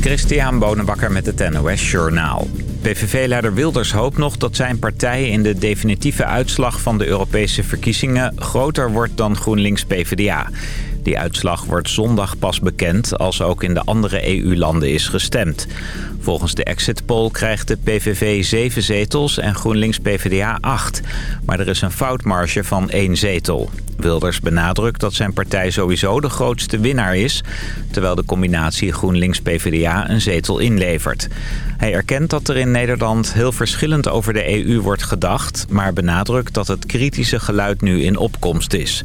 Christian Bonenbakker met het NOS Journaal. PVV-leider Wilders hoopt nog dat zijn partij in de definitieve uitslag van de Europese verkiezingen groter wordt dan GroenLinks-PVDA. Die uitslag wordt zondag pas bekend als ook in de andere EU-landen is gestemd. Volgens de exit poll krijgt de PVV 7 zetels en GroenLinks-PVDA 8. Maar er is een foutmarge van één zetel. Wilders benadrukt dat zijn partij sowieso de grootste winnaar is... terwijl de combinatie GroenLinks-PVDA een zetel inlevert. Hij erkent dat er in Nederland heel verschillend over de EU wordt gedacht... maar benadrukt dat het kritische geluid nu in opkomst is.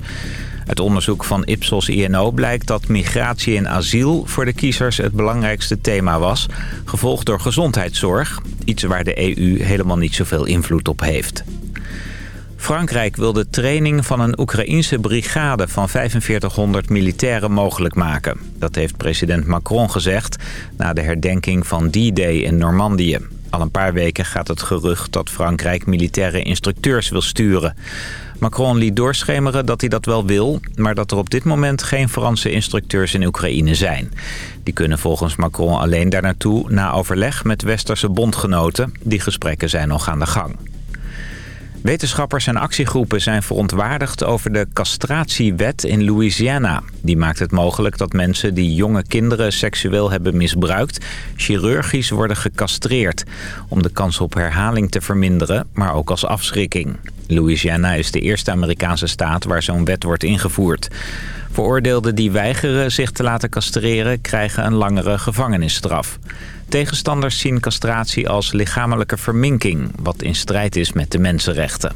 Uit onderzoek van Ipsos INO blijkt dat migratie en asiel voor de kiezers het belangrijkste thema was, gevolgd door gezondheidszorg, iets waar de EU helemaal niet zoveel invloed op heeft. Frankrijk wil de training van een Oekraïense brigade van 4500 militairen mogelijk maken. Dat heeft president Macron gezegd na de herdenking van D-Day in Normandië. Al een paar weken gaat het gerucht dat Frankrijk militaire instructeurs wil sturen. Macron liet doorschemeren dat hij dat wel wil... maar dat er op dit moment geen Franse instructeurs in Oekraïne zijn. Die kunnen volgens Macron alleen daar naartoe na overleg met westerse bondgenoten. Die gesprekken zijn nog aan de gang. Wetenschappers en actiegroepen zijn verontwaardigd over de castratiewet in Louisiana. Die maakt het mogelijk dat mensen die jonge kinderen seksueel hebben misbruikt... chirurgisch worden gecastreerd. Om de kans op herhaling te verminderen, maar ook als afschrikking. Louisiana is de eerste Amerikaanse staat waar zo'n wet wordt ingevoerd. Veroordeelden die weigeren zich te laten castreren krijgen een langere gevangenisstraf. Tegenstanders zien castratie als lichamelijke verminking, wat in strijd is met de mensenrechten.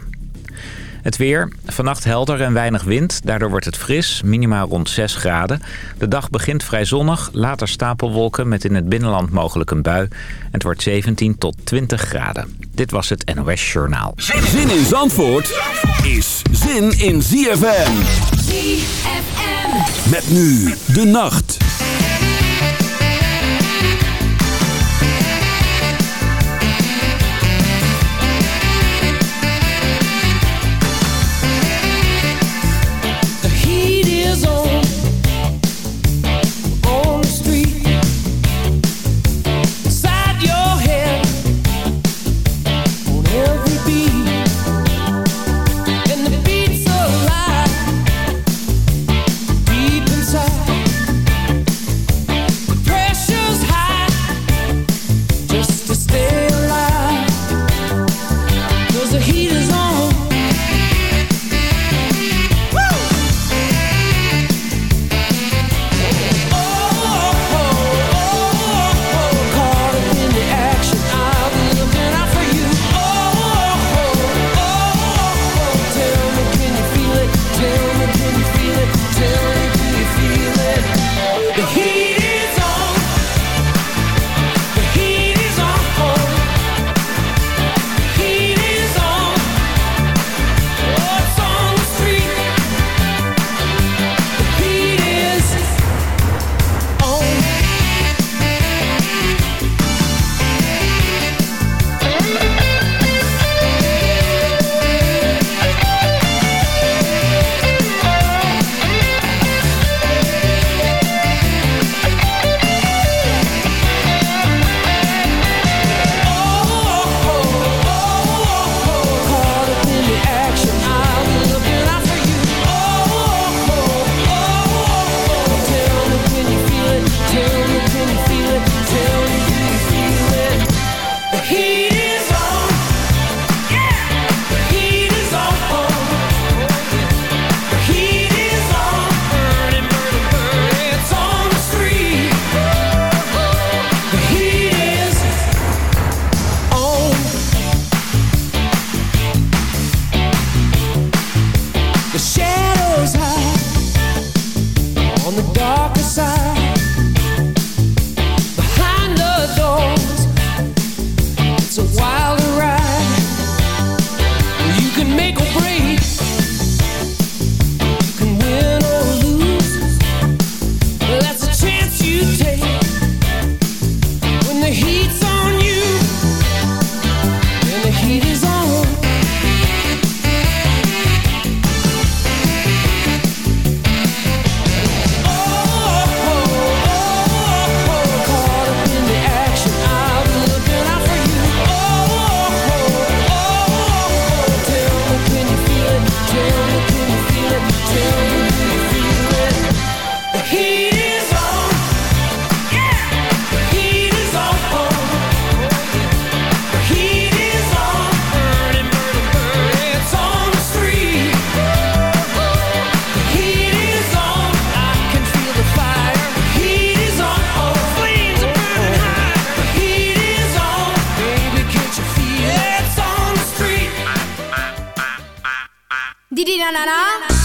Het weer. Vannacht helder en weinig wind. Daardoor wordt het fris, minimaal rond 6 graden. De dag begint vrij zonnig, later stapelwolken met in het binnenland mogelijk een bui. Het wordt 17 tot 20 graden. Dit was het NOS Journaal. Zin in Zandvoort is zin in ZFM. ZFM. Met nu de nacht. Didi na na na.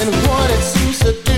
and what it seems to do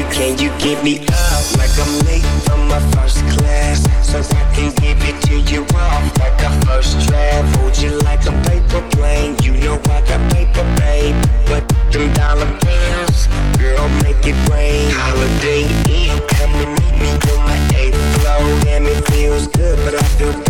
You, can you give me up like I'm late from my first class? So I can give it to you off like a first draft. Hold you like a paper plane. You know I got paper, babe. But them dollar bills, girl, make it rain. Holiday Inn, come and meet me on my eighth floor. Damn, it feels good, but I feel bad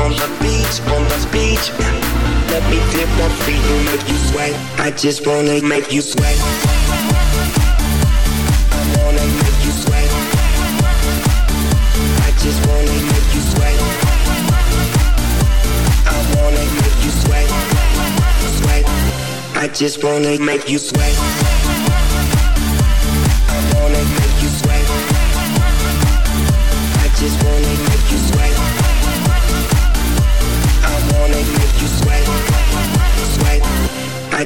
On the beach, on the beach. Let me dip my feet and make you sweat. I just wanna make you sweat. I wanna make you sweat. I just wanna make you sweat. I wanna make you sweat. Sweat. I just wanna make you sweat.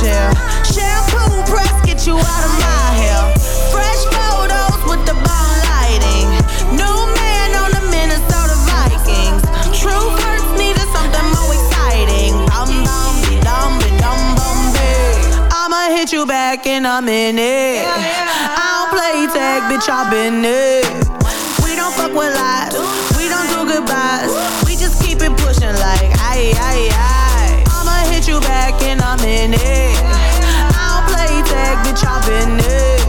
chair. Shampoo press, get you out of my hair. Fresh photos with the bomb lighting. New man on the Minnesota Vikings. True hurts needed something more exciting. Dum dum dum dum dum I'ma hit you back in a minute. I don't play tag, bitch, I've been it. We don't fuck with lies, we don't do goodbyes. We just keep it pushing like aye aye aye. You back in a minute. I don't play tag, bitch, I've been it.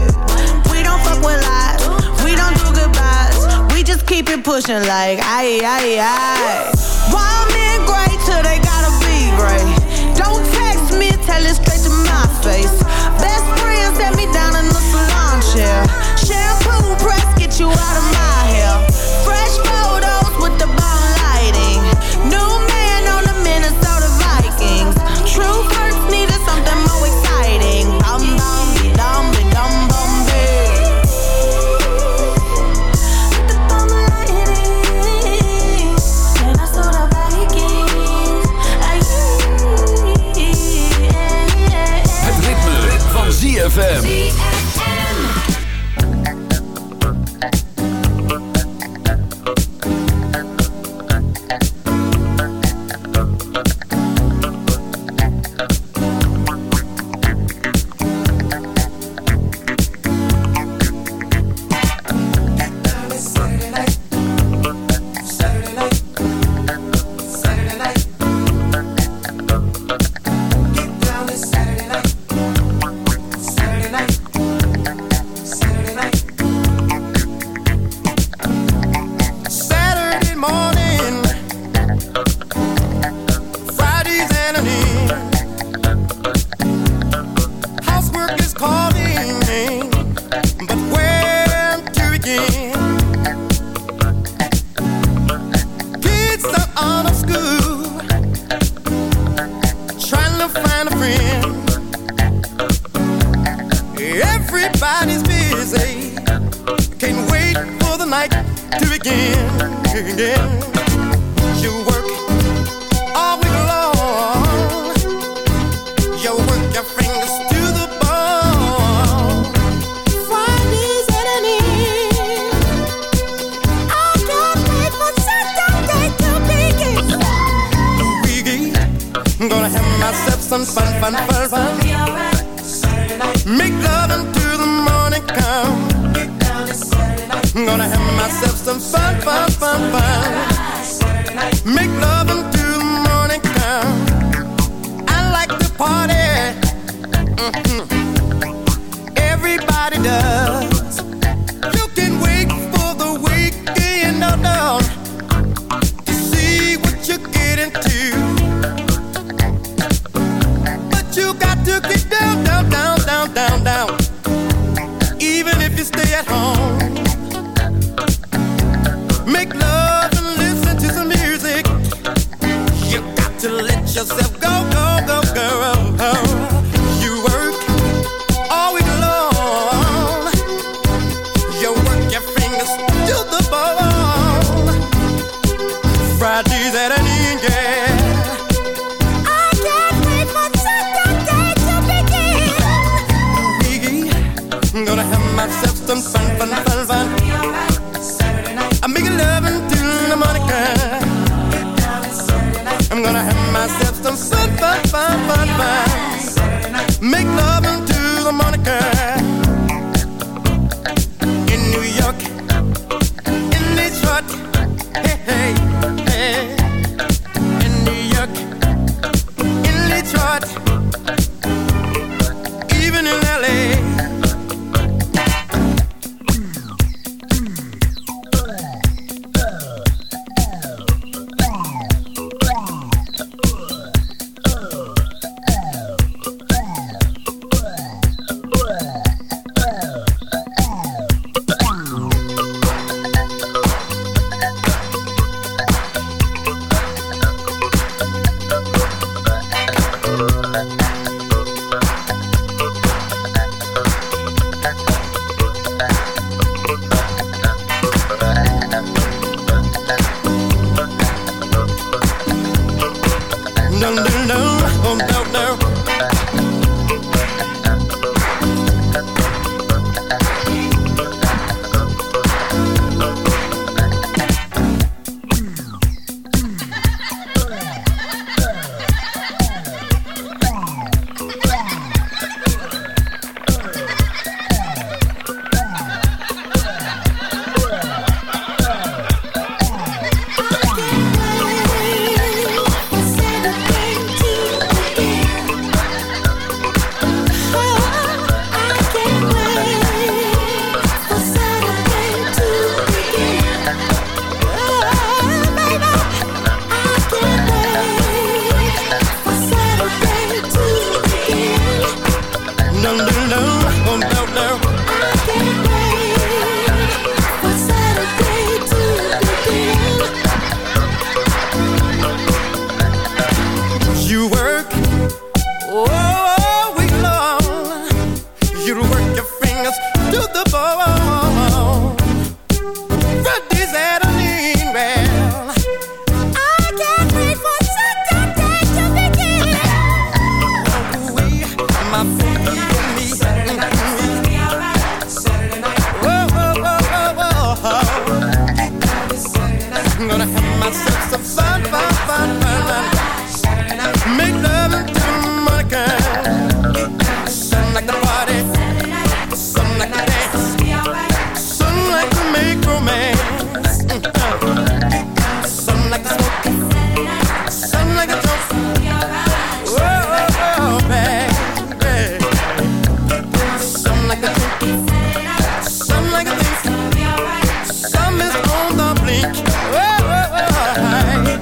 We don't fuck with lies, we don't do goodbyes. We just keep it pushing like aye aye aye. Wild men great till they gotta be great. Don't text me, tell it straight to my face. Best friend set me down in the salon chair. Shampoo press, get you out of my hair. ZFM. the blink. Oh, oh, oh, oh oh.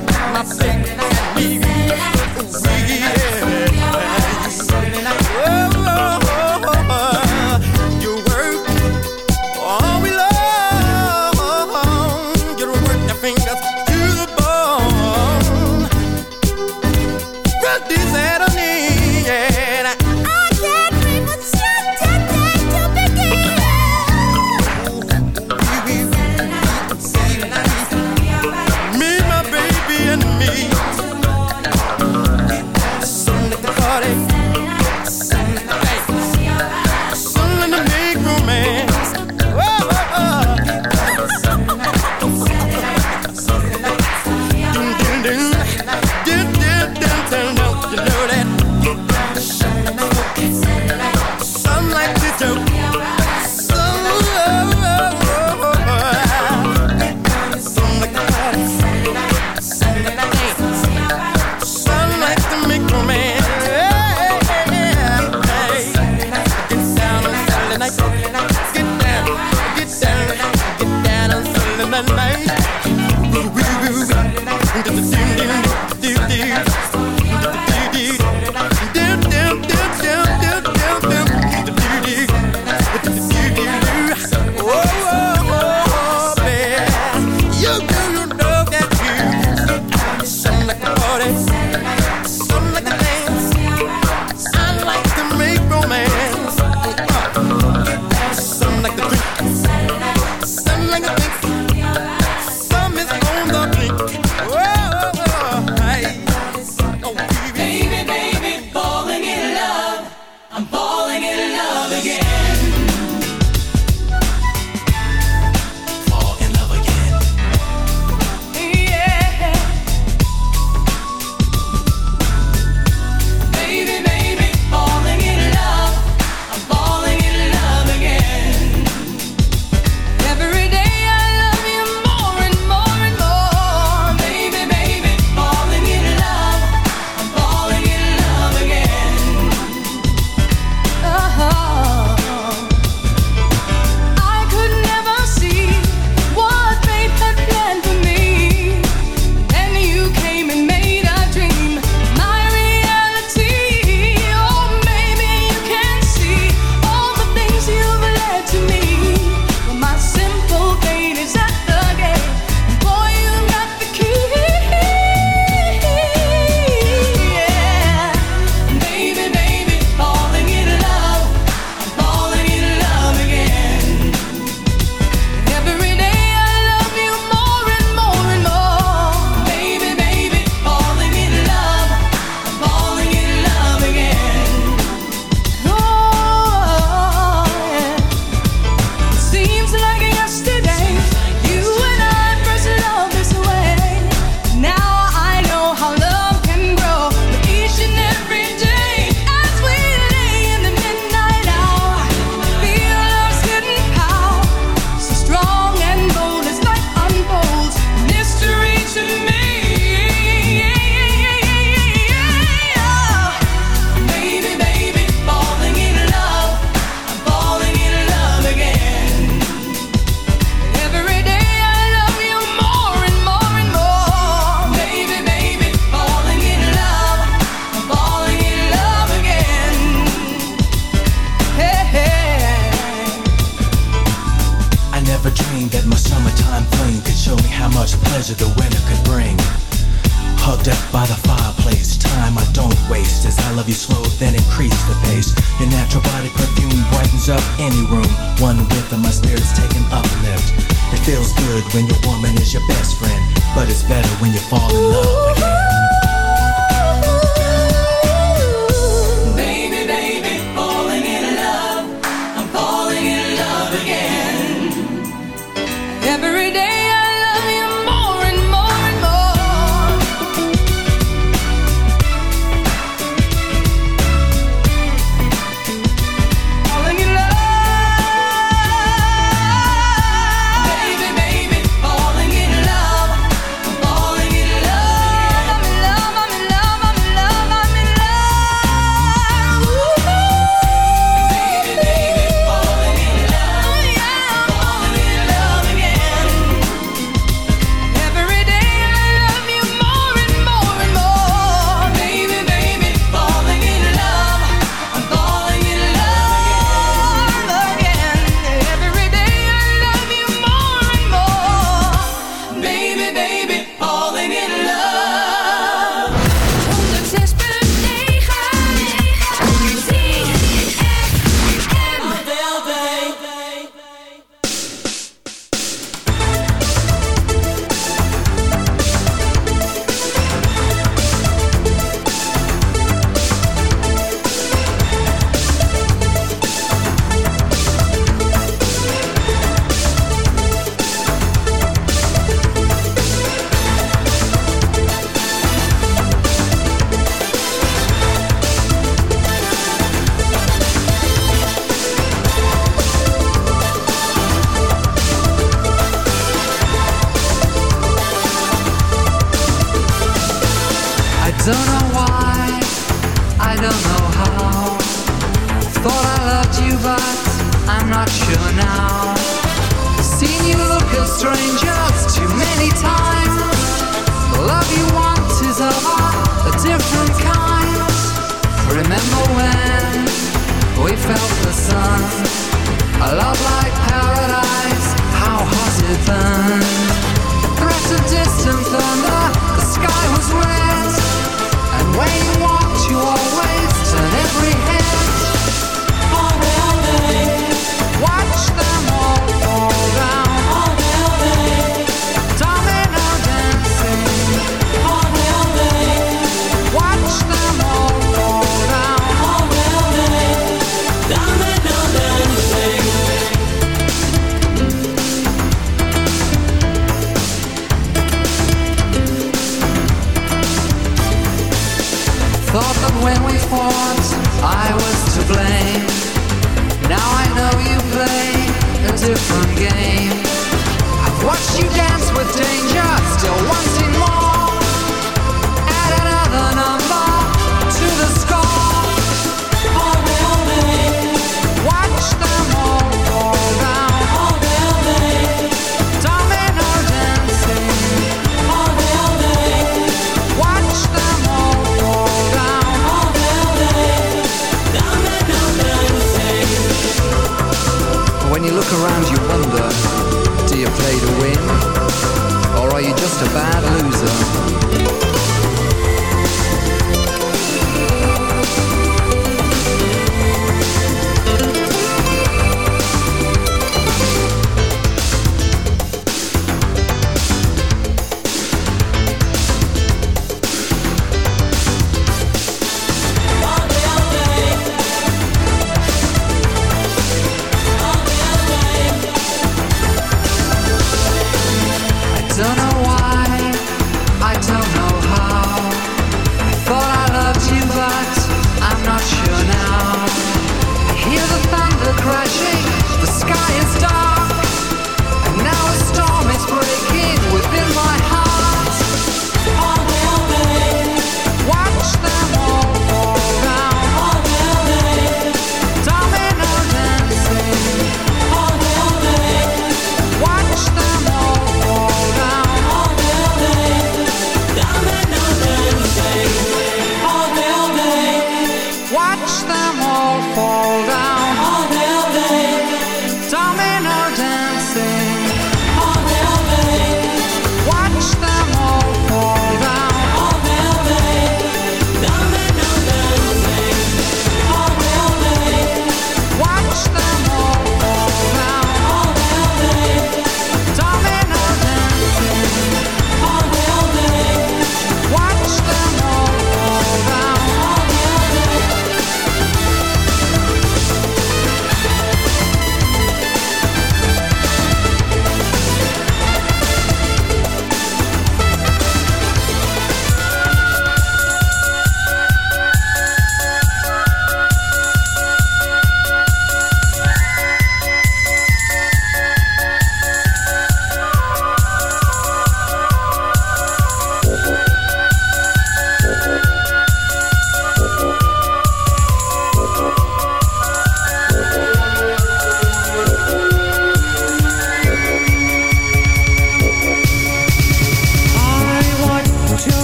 It's better